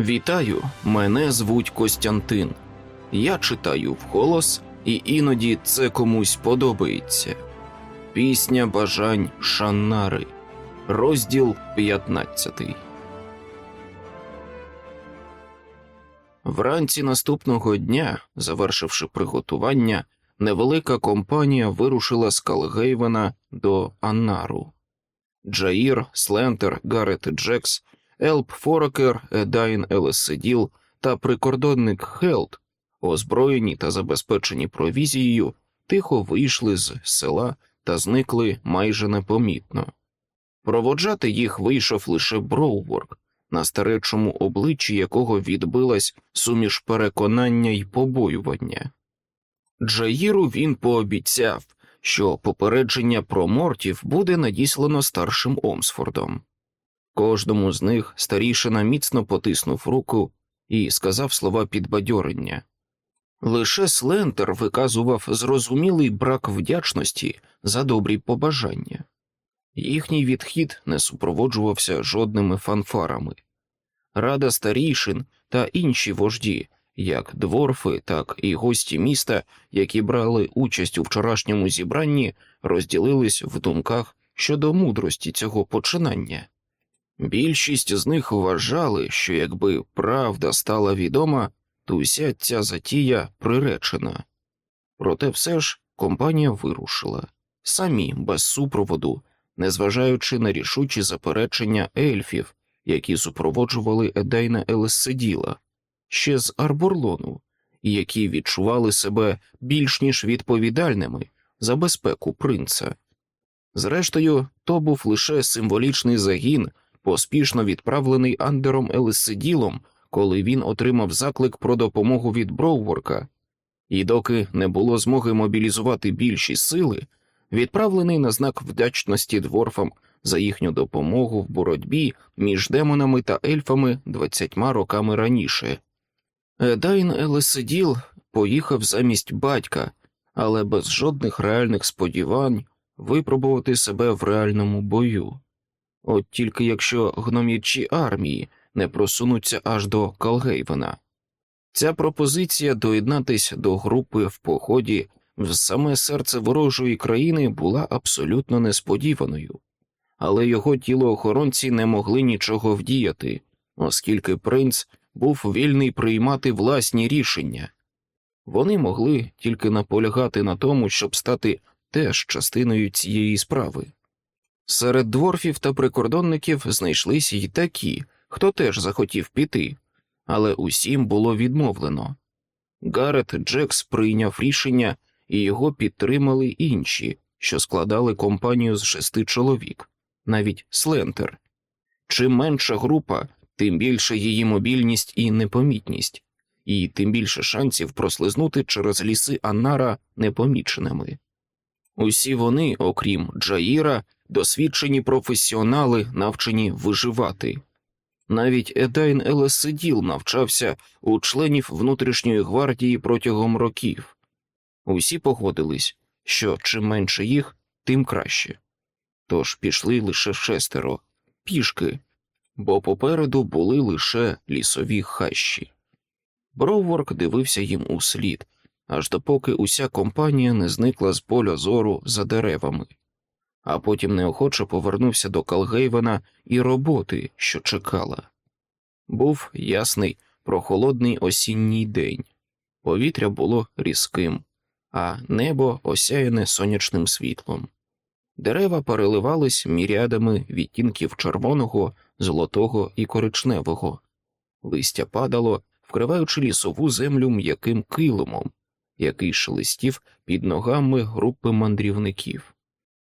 Вітаю, мене звуть Костянтин. Я читаю вголос, і іноді це комусь подобається. Пісня бажань Шаннари, розділ 15. Вранці наступного дня, завершивши приготування, невелика компанія вирушила з Калгейвена до Аннару. Джаїр, Слентер, Гарет Джекс, Елп Форекер, Едайн Елеседіл та прикордонник Хелт, озброєні та забезпечені провізією, тихо вийшли з села та зникли майже непомітно. Проводжати їх вийшов лише Броуворк, на старечому обличчі якого відбилась суміш переконання й побоювання. Джаїру він пообіцяв, що попередження про мортів буде надіслано старшим Омсфордом. Кожному з них старішина міцно потиснув руку і сказав слова підбадьорення. Лише Слентер виказував зрозумілий брак вдячності за добрі побажання. Їхній відхід не супроводжувався жодними фанфарами. Рада старішин та інші вожді, як дворфи, так і гості міста, які брали участь у вчорашньому зібранні, розділились в думках щодо мудрості цього починання. Більшість з них вважали, що якби правда стала відома, то вся ця затія приречена. Проте все ж компанія вирушила самі без супроводу, незважаючи на рішучі заперечення ельфів, які супроводжували Едайна Елессиділа, ще з Арборлону, які відчували себе більш ніж відповідальними за безпеку принца. Зрештою, то був лише символічний загін, поспішно відправлений Андером Елессиділом, коли він отримав заклик про допомогу від Броуворка, і доки не було змоги мобілізувати більші сили, відправлений на знак вдячності дворфам за їхню допомогу в боротьбі між демонами та ельфами двадцятьма роками раніше. Едайн Елесиділ поїхав замість батька, але без жодних реальних сподівань випробувати себе в реальному бою. От тільки якщо гномічі армії не просунуться аж до Калгейвена. Ця пропозиція доєднатись до групи в поході в саме серце ворожої країни була абсолютно несподіваною, але його тілоохоронці не могли нічого вдіяти, оскільки принц був вільний приймати власні рішення. Вони могли тільки наполягати на тому, щоб стати теж частиною цієї справи. Серед дворфів та прикордонників знайшлись й такі, хто теж захотів піти, але усім було відмовлено. Гарет Джекс прийняв рішення, і його підтримали інші, що складали компанію з шести чоловік, навіть Слентер. Чим менша група, тим більше її мобільність і непомітність, і тим більше шансів прослизнути через ліси Аннара непоміченими. Усі вони, окрім Джаїра, досвідчені професіонали, навчені виживати. Навіть Едайн Елесиділ навчався у членів внутрішньої гвардії протягом років. Усі погодились, що чим менше їх, тим краще. Тож пішли лише шестеро, пішки, бо попереду були лише лісові хащі. Броуворк дивився їм у слід, аж допоки уся компанія не зникла з поля зору за деревами, а потім неохоче повернувся до Калгейвена і роботи, що чекала. Був ясний прохолодний осінній день, повітря було різким, а небо осяяне сонячним світлом. Дерева переливались мірядами відтінків червоного, золотого і коричневого, листя падало, вкриваючи лісову землю м'яким килимом, який шелестів під ногами групи мандрівників.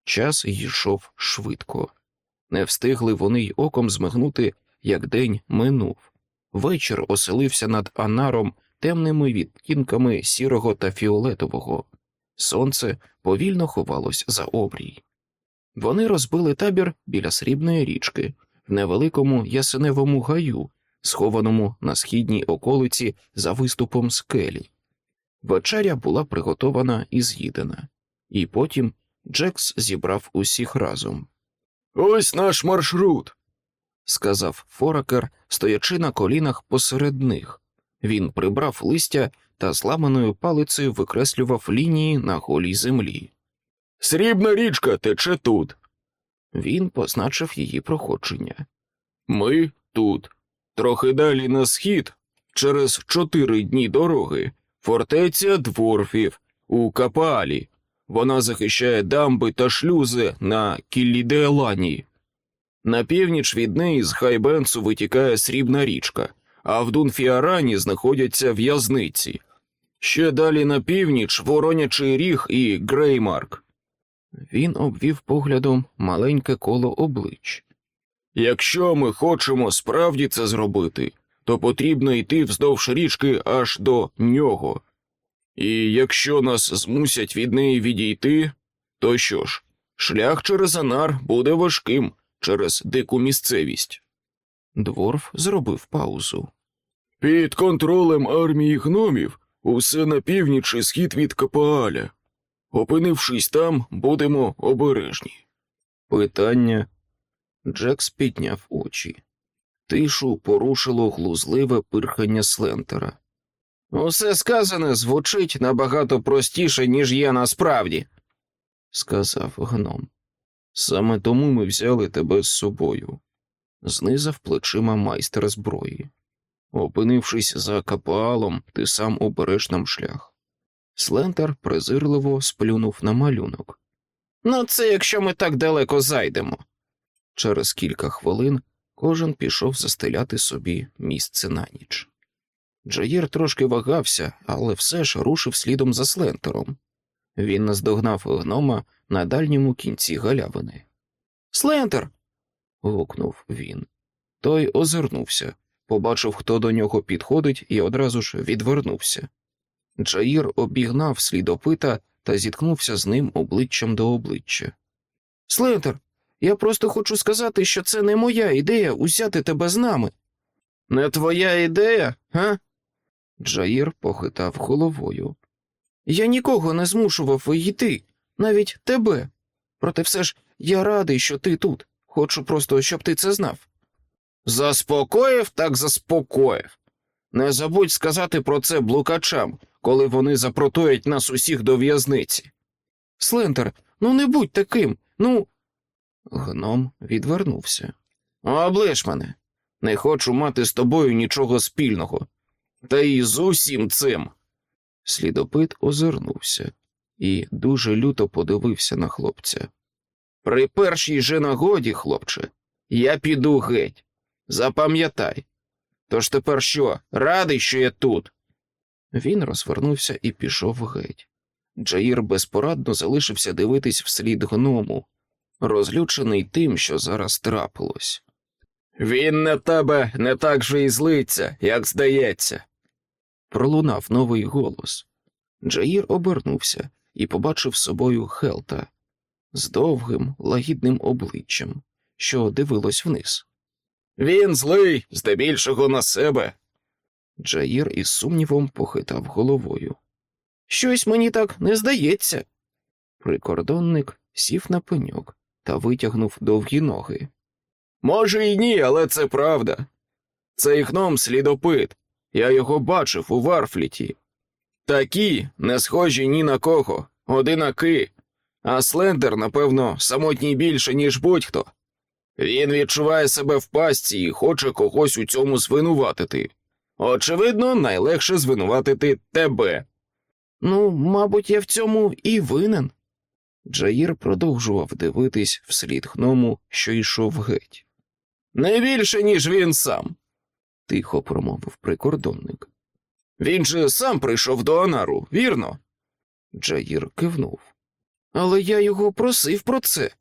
Час йшов швидко. Не встигли вони й оком змигнути, як день минув. Вечір оселився над Анаром темними відтінками сірого та фіолетового. Сонце повільно ховалось за обрій. Вони розбили табір біля срібної річки, в невеликому ясеневому гаю, схованому на східній околиці за виступом скелі. Вечеря була приготована і з'їдена, і потім Джекс зібрав усіх разом. Ось наш маршрут, сказав Форакер, стоячи на колінах посеред них. Він прибрав листя та зламаною палицею викреслював лінії на голій землі. Срібна річка тече тут. Він позначив її проходження. Ми тут. Трохи далі на схід, через чотири дні дороги, фортеця дворфів у Капаалі. Вона захищає дамби та шлюзи на Кіллідеелані. На північ від неї з Хайбенсу витікає срібна річка, а в Дунфіарані знаходяться в'язниці. Ще далі на північ Воронячий ріг і Греймарк. Він обвів поглядом маленьке коло облич. Якщо ми хочемо справді це зробити, то потрібно йти вздовж річки аж до нього. І якщо нас змусять від неї відійти, то що ж, шлях через Анар буде важким через дику місцевість. Дворф зробив паузу. Під контролем армії гномів усе на північ і схід від Капааля. Опинившись там, будемо обережні. Питання. Джекс підняв очі. Тишу порушило глузливе пирхання Слентера. Усе сказане звучить набагато простіше, ніж є насправді, сказав гном. Саме тому ми взяли тебе з собою, знизав плечима майстер зброї. Опинившись за капуалом, ти сам обереш нам шлях. Слентер презирливо сплюнув на малюнок. Ну, це якщо ми так далеко зайдемо. Через кілька хвилин кожен пішов застеляти собі місце на ніч. Джаїр трошки вагався, але все ж рушив слідом за Слентером. Він наздогнав гнома на дальньому кінці галявини. Слентер. гукнув він. Той озирнувся, побачив, хто до нього підходить, і одразу ж відвернувся. Джаїр обігнав слідопита та зіткнувся з ним обличчям до обличчя. Слентер, я просто хочу сказати, що це не моя ідея узяти тебе з нами. Не твоя ідея, га? Джаїр похитав головою. Я нікого не змушував йти, навіть тебе. Проте все ж я радий, що ти тут. Хочу просто, щоб ти це знав. Заспокоїв, так заспокоїв. Не забудь сказати про це блукачам, коли вони запротоять нас усіх до в'язниці. Слентер, ну не будь таким, ну. Гном відвернувся. Оближ мене. Не хочу мати з тобою нічого спільного. Та й з усім цим. Слідопит озирнувся і дуже люто подивився на хлопця. При першій же нагоді, хлопче, я піду геть. Запам'ятай. Тож тепер що, радий, що я тут? Він розвернувся і пішов геть. Джаїр безпорадно залишився дивитись вслід гному, розлючений тим, що зараз трапилось. Він на тебе не так же і злиться, як здається. Пролунав новий голос. Джаїр обернувся і побачив собою Хелта з довгим, лагідним обличчям, що дивилось вниз. Він злий, здебільшого на себе. Джаїр із сумнівом похитав головою. Щось мені так не здається. Прикордонник сів на пеньок та витягнув довгі ноги. Може, і ні, але це правда. Цей гном слідопит. Я його бачив у Варфліті. Такі не схожі ні на кого, одинаки, а Слендер, напевно, самотній більше, ніж будь-хто. Він відчуває себе в пастці і хоче когось у цьому звинуватити. Очевидно, найлегше звинуватити тебе. Ну, мабуть, я в цьому і винен. Джаїр продовжував дивитись вслід гному, що йшов геть. Не більше, ніж він сам, тихо промовив прикордонник. Він же сам прийшов до Анару, вірно? Джаїр кивнув. Але я його просив про це.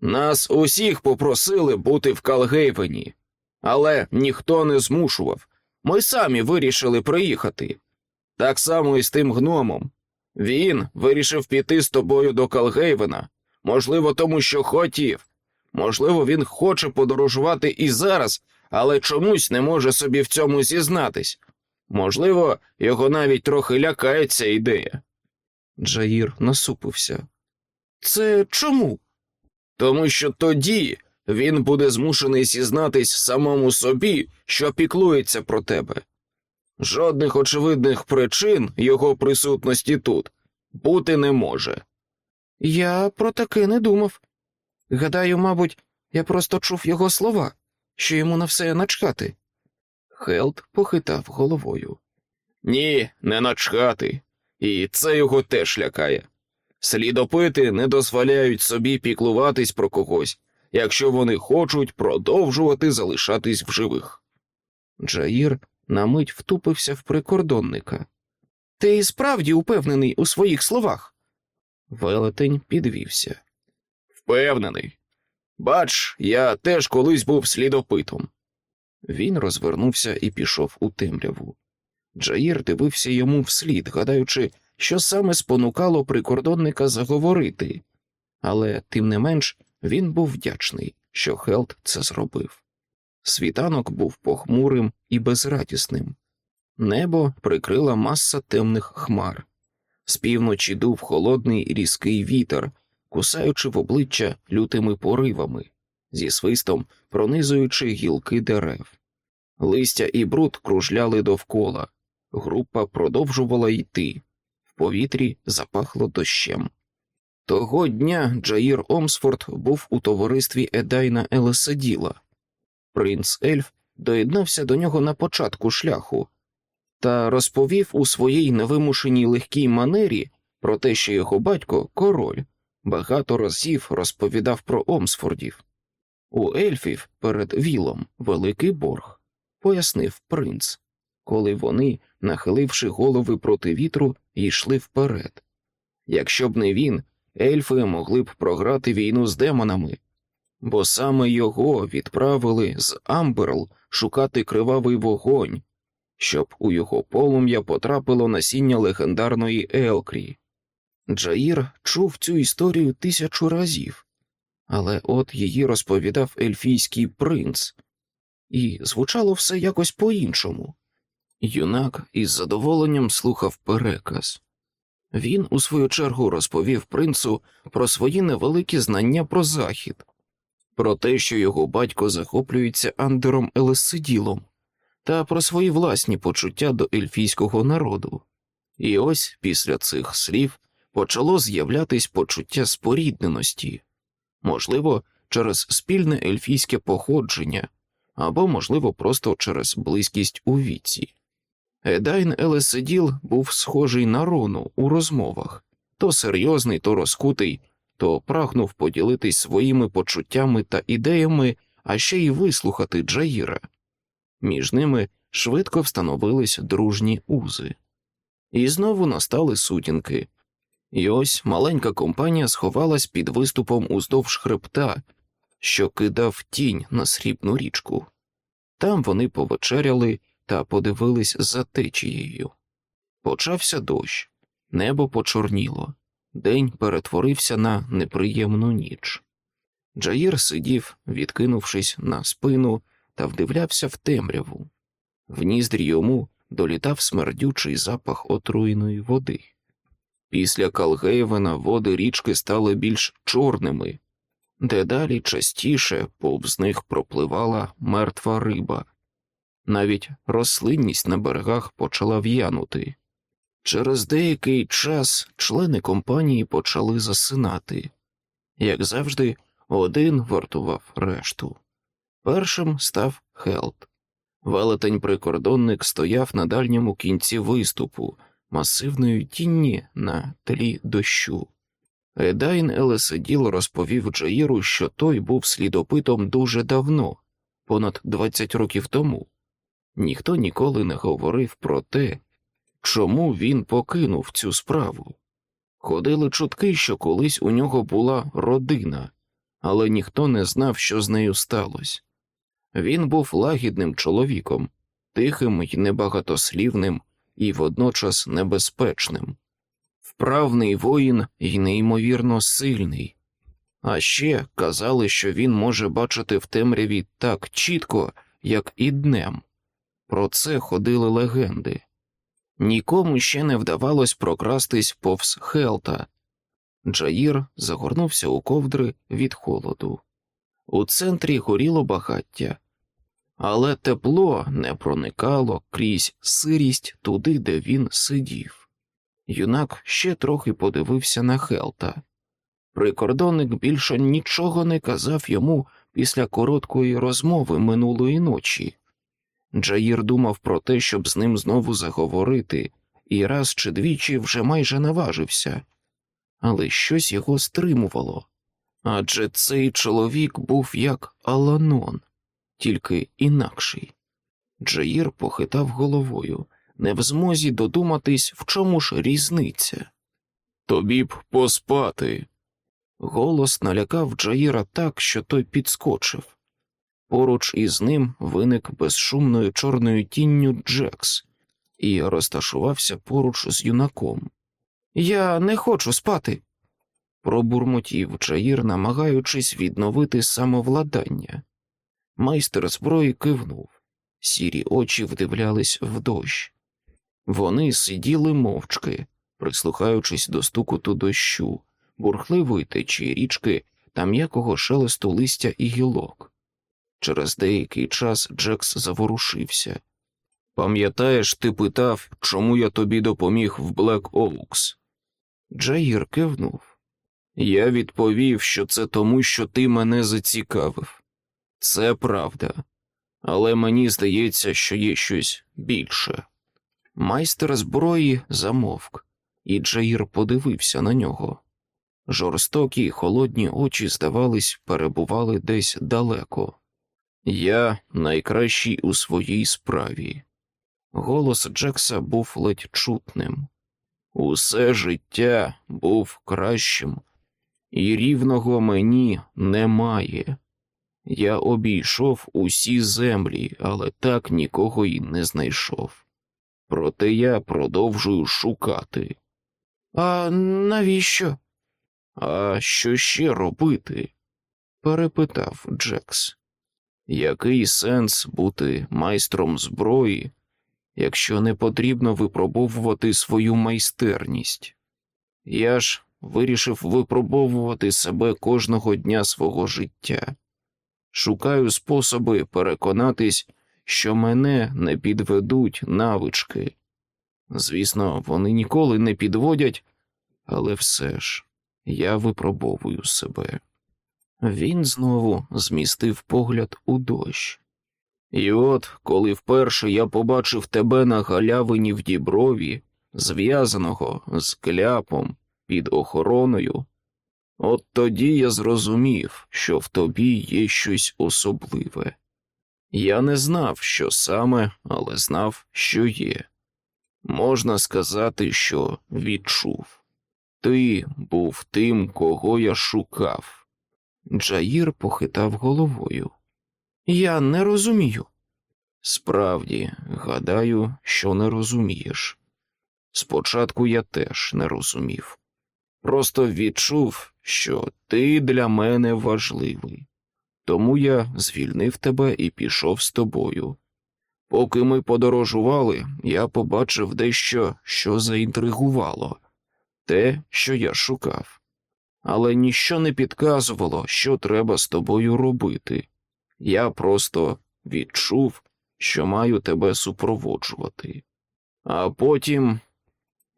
Нас усіх попросили бути в Калгейвені, але ніхто не змушував. Ми самі вирішили приїхати. Так само і з тим гномом. Він вирішив піти з тобою до Калгейвена, можливо, тому що хотів. Можливо, він хоче подорожувати і зараз, але чомусь не може собі в цьому зізнатись. Можливо, його навіть трохи лякає ця ідея. Джаїр насупився. Це чому? Тому що тоді він буде змушений зізнатись самому собі, що піклується про тебе. Жодних очевидних причин його присутності тут бути не може. Я про таке не думав. Гадаю, мабуть, я просто чув його слова, що йому на все начхати. Хелт похитав головою. Ні, не начхати, і це його теж лякає. Слідопити не дозволяють собі піклуватись про когось, якщо вони хочуть продовжувати залишатись в живих. Джаїр на мить втупився в прикордонника. Ти і справді упевнений у своїх словах. Велетень підвівся. Впевнений. Бач, я теж колись був слідопитом. Він розвернувся і пішов у темряву. Джаїр дивився йому вслід, гадаючи, що саме спонукало прикордонника заговорити, але тим не менш він був вдячний, що Хелт це зробив. Світанок був похмурим і безрадісним. Небо прикрила маса темних хмар. З півночі дув холодний різкий вітер, кусаючи в обличчя лютими поривами, зі свистом пронизуючи гілки дерев. Листя і бруд кружляли довкола. Група продовжувала йти. В повітрі запахло дощем. Того дня Джаїр Омсфорд був у товаристві Едайна Елеседіла. Принц Ельф доєднався до нього на початку шляху та розповів у своїй невимушеній легкій манері про те, що його батько король багато разів розповідав про Омсфордів. У ельфів перед Вілом великий борг, пояснив принц, коли вони, нахиливши голови проти вітру, йшли вперед. Якщо б не він, ельфи могли б програти війну з демонами, бо саме його відправили з Амберл шукати кривавий вогонь, щоб у його полум'я потрапило насіння легендарної Елкрі. Джаїр чув цю історію тисячу разів, але от її розповідав ельфійський принц, і звучало все якось по-іншому. Юнак із задоволенням слухав переказ. Він, у свою чергу, розповів принцу про свої невеликі знання про захід, про те, що його батько захоплюється Андером Елесиділом, та про свої власні почуття до ельфійського народу. І ось після цих слів почало з'являтись почуття спорідненості, можливо, через спільне ельфійське походження, або, можливо, просто через близькість у віці. Едайн Елеседіл був схожий на Рону у розмовах то серйозний, то розкутий, то прагнув поділитись своїми почуттями та ідеями, а ще й вислухати Джаїра. Між ними швидко встановились дружні узи. І знову настали сутінки. І ось маленька компанія сховалась під виступом уздовж хребта, що кидав тінь на срібну річку. Там вони повечеряли та подивились за течією. Почався дощ, небо почорніло, день перетворився на неприємну ніч. Джаїр сидів, відкинувшись на спину, та вдивлявся в темряву. В ніздрі йому долітав смердючий запах отруєної води. Після Калгейвена води річки стали більш чорними, дедалі частіше повз них пропливала мертва риба. Навіть рослинність на берегах почала в'янути. Через деякий час члени компанії почали засинати. Як завжди, один вартував решту. Першим став Хелт. Велетень прикордонник стояв на дальньому кінці виступу, масивної тінні на тлі дощу. Едайн Елеседіл розповів Джаїру, що той був слідопитом дуже давно, понад 20 років тому. Ніхто ніколи не говорив про те, чому він покинув цю справу. Ходили чутки, що колись у нього була родина, але ніхто не знав, що з нею сталося. Він був лагідним чоловіком, тихим і небагатослівним і водночас небезпечним, вправний воїн і неймовірно сильний. А ще казали, що він може бачити в темряві так чітко, як і днем. Про це ходили легенди. Нікому ще не вдавалось прокрастись повз Хелта. Джаїр загорнувся у ковдри від холоду. У центрі горіло багаття, але тепло не проникало крізь сирість туди, де він сидів. Юнак ще трохи подивився на Хелта. Прикордонник більше нічого не казав йому після короткої розмови минулої ночі. Джаїр думав про те, щоб з ним знову заговорити, і раз чи двічі вже майже наважився, але щось його стримувало. Адже цей чоловік був як Аланон, тільки інакший. Джаїр похитав головою, не в змозі додуматись, в чому ж різниця. Тобі б поспати. Голос налякав Джаїра так, що той підскочив. Поруч із ним виник безшумною чорною тінню Джекс і розташувався поруч з юнаком. Я не хочу спати, пробурмотів Джаїр, намагаючись відновити самовладання. Майстер зброї кивнув, сірі очі вдивлялись в дощ. Вони сиділи мовчки, прислухаючись до стукоту дощу, бурхливої течії річки та м'якого шелесту листя і гілок. Через деякий час Джекс заворушився. Пам'ятаєш, ти питав, чому я тобі допоміг в Блек Оукс? Джаїр кивнув. Я відповів, що це тому, що ти мене зацікавив. Це правда, але мені здається, що є щось більше. Майстер зброї замовк, і Джаїр подивився на нього. Жорстокі й холодні очі, здавались, перебували десь далеко. Я найкращий у своїй справі. Голос Джекса був ледь чутним. Усе життя був кращим, і рівного мені немає. Я обійшов усі землі, але так нікого й не знайшов. Проте я продовжую шукати. А навіщо? А що ще робити? перепитав Джекс. Який сенс бути майстром зброї, якщо не потрібно випробовувати свою майстерність? Я ж вирішив випробовувати себе кожного дня свого життя. Шукаю способи переконатись, що мене не підведуть навички. Звісно, вони ніколи не підводять, але все ж я випробовую себе. Він знову змістив погляд у дощ. І от, коли вперше я побачив тебе на галявині в діброві, зв'язаного з кляпом під охороною, от тоді я зрозумів, що в тобі є щось особливе. Я не знав, що саме, але знав, що є. Можна сказати, що відчув. Ти був тим, кого я шукав. Джаїр похитав головою. Я не розумію. Справді, гадаю, що не розумієш. Спочатку я теж не розумів. Просто відчув, що ти для мене важливий. Тому я звільнив тебе і пішов з тобою. Поки ми подорожували, я побачив дещо, що заінтригувало те, що я шукав. Але ніщо не підказувало, що треба з тобою робити. Я просто відчув, що маю тебе супроводжувати. А потім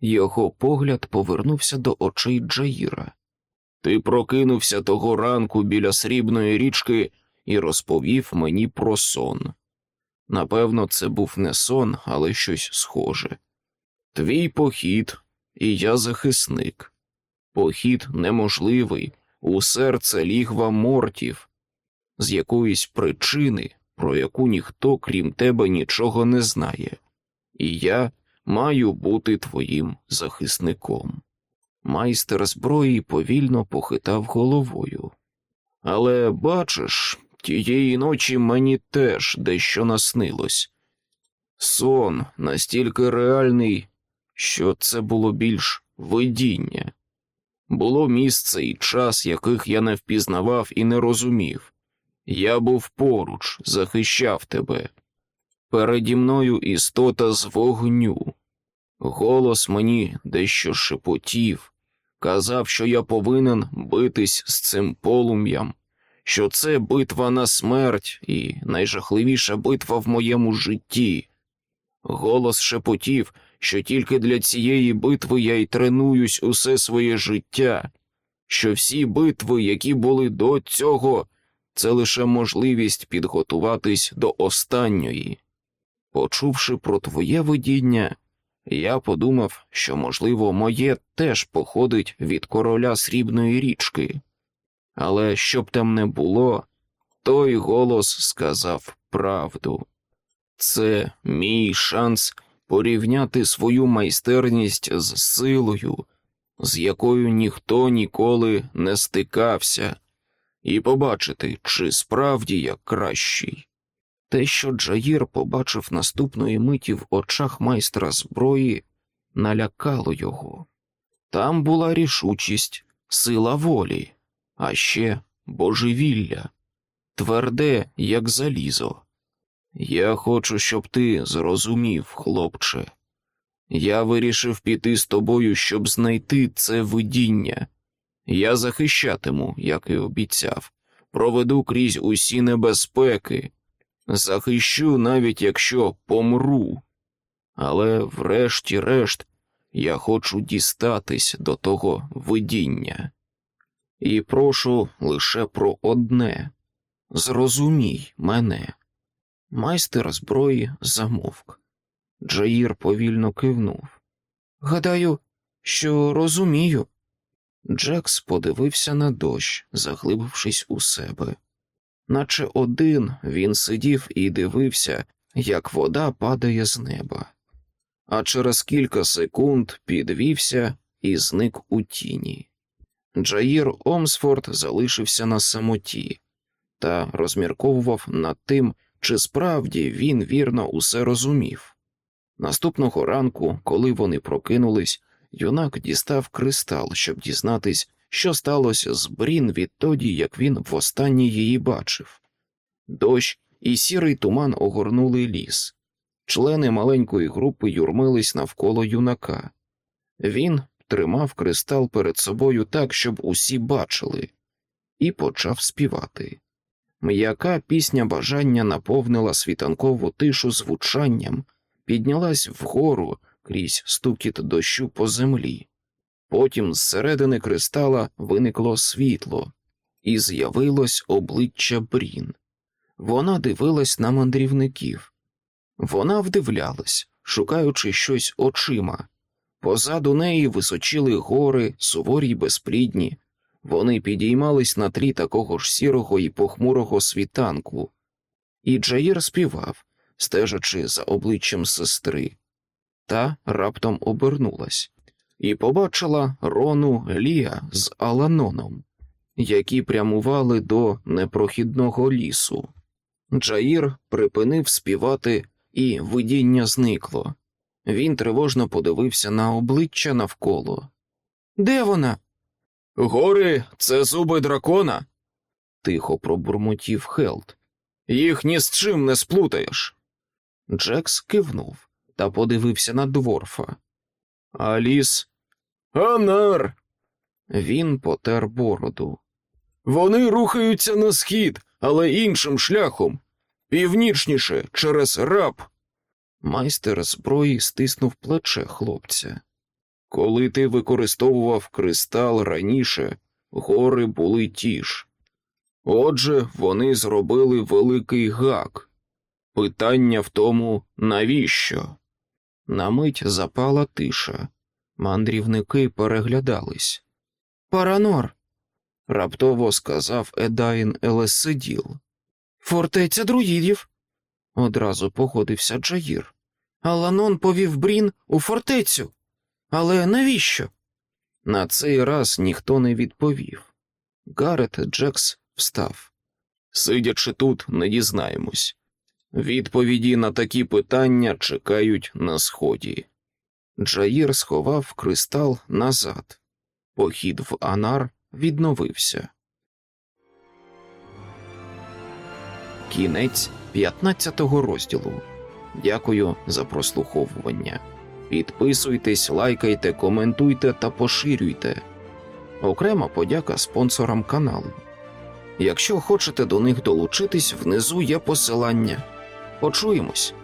його погляд повернувся до очей Джаїра. Ти прокинувся того ранку біля срібної річки і розповів мені про сон. Напевно, це був не сон, але щось схоже. Твій похід, і я захисник. Похід неможливий у серце лігва мортів, з якоїсь причини, про яку ніхто, крім тебе, нічого не знає, і я маю бути твоїм захисником. Майстер зброї повільно похитав головою. Але, бачиш, тієї ночі мені теж дещо наснилось. Сон настільки реальний, що це було більш видіння. Було місце і час, яких я не впізнавав і не розумів. Я був поруч, захищав тебе. Переді мною істота з вогню. Голос мені дещо шепотів, казав, що я повинен битись з цим полум'ям, що це битва на смерть і найжахливіша битва в моєму житті. Голос шепотів, що тільки для цієї битви я й тренуюсь усе своє життя, що всі битви, які були до цього, це лише можливість підготуватись до останньої. Почувши про твоє видіння, я подумав, що, можливо, моє теж походить від короля срібної річки, але щоб там не було, той голос сказав правду. Це мій шанс порівняти свою майстерність з силою, з якою ніхто ніколи не стикався, і побачити, чи справді я кращий. Те, що Джаїр побачив наступної миті в очах майстра зброї, налякало його. Там була рішучість, сила волі, а ще божевілля, тверде, як залізо. Я хочу, щоб ти зрозумів, хлопче. Я вирішив піти з тобою, щоб знайти це видіння. Я захищатиму, як і обіцяв, проведу крізь усі небезпеки, захищу, навіть якщо помру. Але, врешті-решт, я хочу дістатись до того видіння. І прошу лише про одне зрозумій мене. Майстер зброї замовк. Джаїр повільно кивнув. Гадаю, що розумію. Джекс подивився на дощ, заглибившись у себе. Наче один він сидів і дивився, як вода падає з неба, а через кілька секунд підвівся і зник у тіні. Джаїр Омсфорд залишився на самоті та розмірковував над тим, чи справді він вірно усе розумів. Наступного ранку, коли вони прокинулись, юнак дістав кристал, щоб дізнатись, що сталося з Брін відтоді, як він востаннє її бачив. Дощ і сірий туман огорнули ліс. Члени маленької групи юрмились навколо юнака. Він тримав кристал перед собою так, щоб усі бачили, і почав співати. М'яка пісня бажання наповнила світанкову тишу звучанням, піднялась вгору крізь стукіт дощу по землі. Потім зсередини кристала виникло світло, і з'явилось обличчя Брін. Вона дивилась на мандрівників. Вона вдивлялась, шукаючи щось очима. Позаду неї височили гори, суворі й безплідні. Вони підіймались на тлі такого ж сірого і похмурого світанку, і Джаїр співав, стежачи за обличчям сестри, та раптом обернулась і побачила Рону Лія з Аланоном, які прямували до непрохідного лісу. Джаїр припинив співати, і видіння зникло. Він тривожно подивився на обличчя навколо. Де вона? Гори це зуби дракона, тихо пробурмотів Хелд. Їх ні з чим не сплутаєш. Джекс кивнув та подивився на дворфа. А ліс Анар. Він потер бороду. Вони рухаються на схід, але іншим шляхом, північніше через Раб. Майстер зброї стиснув плече хлопця. Коли ти використовував кристал раніше, гори були ті ж. Отже, вони зробили великий гак. Питання в тому, навіщо? На мить запала тиша. Мандрівники переглядались. Паранор, раптово сказав Едайн Елесиділ. Фортеця друїдів. Одразу погодився Джаїр. Аланон повів Брін у фортецю. Але навіщо? На цей раз ніхто не відповів. Гарет Джекс встав. Сидячи тут, не дізнаємось. Відповіді на такі питання чекають на сході. Джаїр сховав кристал назад. Похід в Анар відновився. Кінець 15 розділу. Дякую за прослуховування. Підписуйтесь, лайкайте, коментуйте та поширюйте. Окрема подяка спонсорам каналу. Якщо хочете до них долучитись, внизу є посилання. Почуємось.